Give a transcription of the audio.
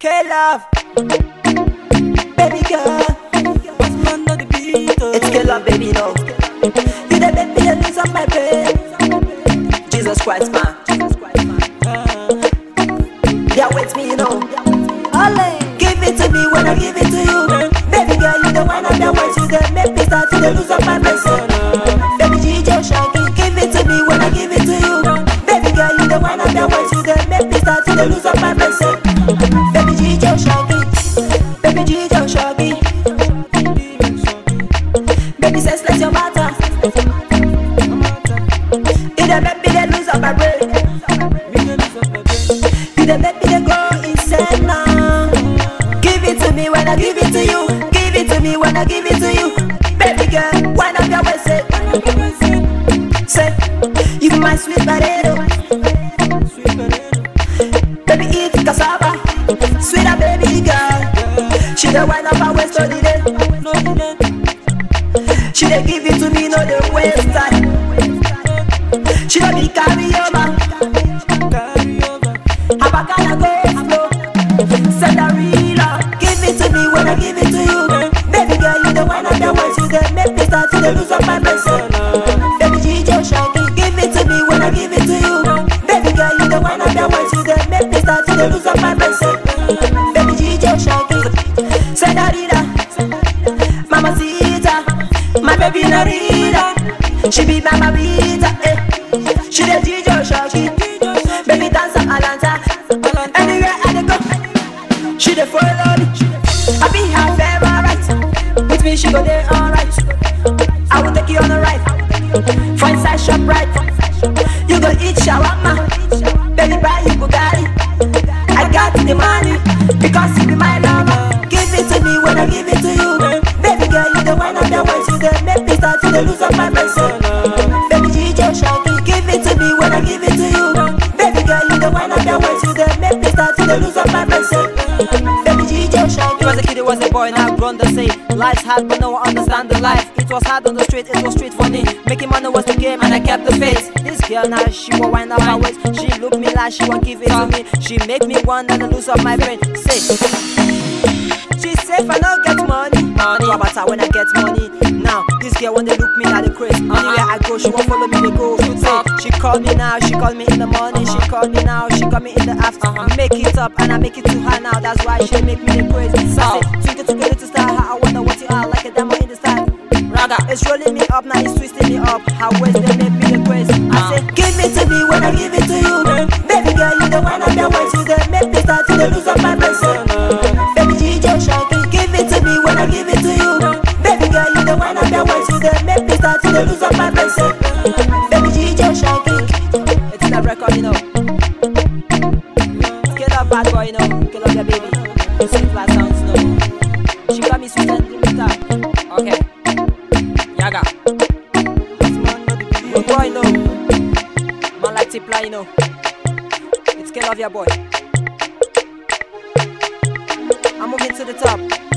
K-Love. Baby girl oh. It's K-Love baby no. You the baby that lose on my brain. Jesus Christ man. Uh-huh. Yeah wait me you know. Give it to me when I give it to you. Baby girl you the one the ones You the make me start to the lose on my brain. Baby Gigi Shaggy Give it to me when I give it to you. Baby girl you the one the ones You the make me start to lose on my Baby Baby says let your matter. Lose my go insane now Give it to me when I give it to you? Give it to me when I give it to you. Baby girl, wind up your waist? Say, you my sweet potato Sweeter baby girl. She the wind up her waist all the day. She dey give it to me, no dey waste time. She don't be carry over Abakana go slow. Cinderella Give it to me when I give it to you She be Mama Rita eh. She the Gigi Shaggy Baby dancer Alanta. Anywhere I go She dey follow me I be her favorite. With me she go dey alright. I will take you on a ride. For inside shop right. You go eat shawarma. Baby buy you Bugatti. I got the money Because start to the lose of my brain Baby Gigi to Give it to me when I give it to you. Baby girl you the one the ones You the make me start to the lose of my brain Baby Gigi Shaggy He was a kid, he was a boy, now grown to say Life's hard, but no one understand the life. It was hard on the street, it was street for me Making money was the game, and I kept the faith. This girl now, she will wind up her waist. She look me like she will give it to me. She make me wonder the lose of my brain. Say, she if I don't get money Money, about her when I get money? She won't follow me, they go Say, she call me now, she call me in the morning. She call me now, she call me in the afternoon. I Make it up, and I make it to her now. That's why she make me the crazy I say, twinkle twinkle little star. I wonder what you are, like a diamond in the sky. Raga, it's rolling me up, now it's twisting me up. Her waist, they make me the crazy. I say, Give it to me when I give it to you it's record, you know. Bad boy, you know. Your baby. She got me Okay. Yaga. Man like you know. It's your boy. I'm moving to the top